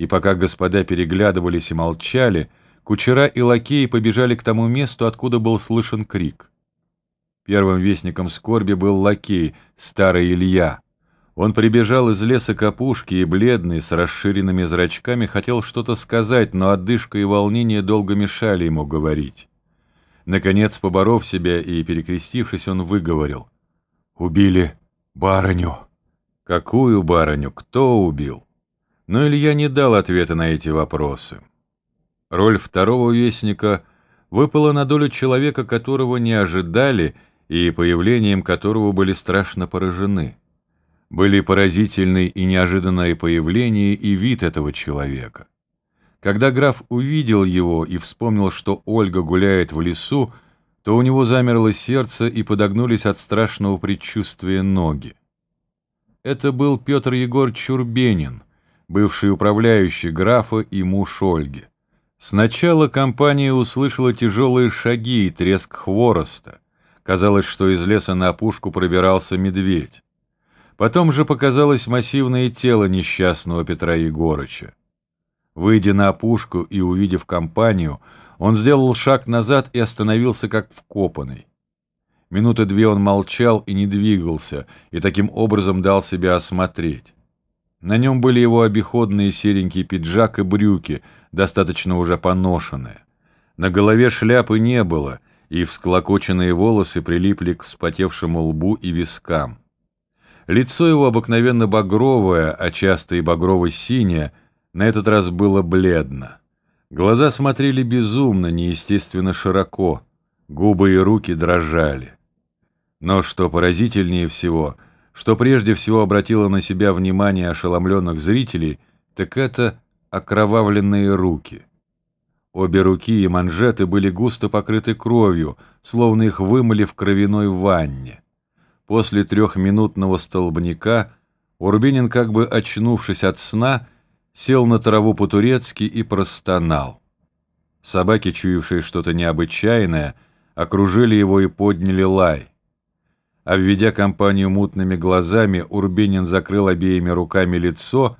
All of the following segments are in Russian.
И пока господа переглядывались и молчали, кучера и лакеи побежали к тому месту, откуда был слышен крик. Первым вестником скорби был лакей, старый Илья. Он прибежал из леса к опушке и, бледный, с расширенными зрачками, хотел что-то сказать, но отдышка и волнение долго мешали ему говорить. Наконец, поборов себя и перекрестившись, он выговорил. «Убили барыню». «Какую барыню? Кто убил?» Но Илья не дал ответа на эти вопросы. Роль второго вестника выпала на долю человека, которого не ожидали и появлением которого были страшно поражены. Были поразительны и неожиданное появление и вид этого человека. Когда граф увидел его и вспомнил, что Ольга гуляет в лесу, то у него замерло сердце и подогнулись от страшного предчувствия ноги. Это был Петр Егор Чурбенин, бывший управляющий графа и муж Ольги. Сначала компания услышала тяжелые шаги и треск хвороста. Казалось, что из леса на опушку пробирался медведь. Потом же показалось массивное тело несчастного Петра Егорыча. Выйдя на опушку и увидев компанию, он сделал шаг назад и остановился как вкопанный. Минуты две он молчал и не двигался, и таким образом дал себя осмотреть. На нем были его обиходные серенький пиджак и брюки, достаточно уже поношенные. На голове шляпы не было, и всклокоченные волосы прилипли к вспотевшему лбу и вискам. Лицо его обыкновенно багровое, а часто и багрово-синее, на этот раз было бледно. Глаза смотрели безумно, неестественно широко, губы и руки дрожали. Но что поразительнее всего, что прежде всего обратило на себя внимание ошеломленных зрителей, так это окровавленные руки. Обе руки и манжеты были густо покрыты кровью, словно их вымыли в кровяной ванне. После трехминутного столбняка Урбинин, как бы очнувшись от сна, сел на траву по-турецки и простонал. Собаки, чуявшие что-то необычайное, окружили его и подняли лай. Обведя компанию мутными глазами, Урбинин закрыл обеими руками лицо,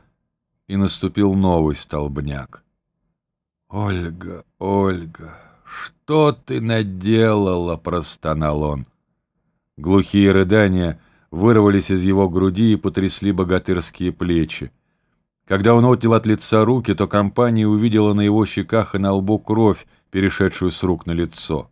и наступил новый столбняк. «Ольга, Ольга, что ты наделала?» — простонал он. Глухие рыдания вырвались из его груди и потрясли богатырские плечи. Когда он отнял от лица руки, то компания увидела на его щеках и на лбу кровь, перешедшую с рук на лицо.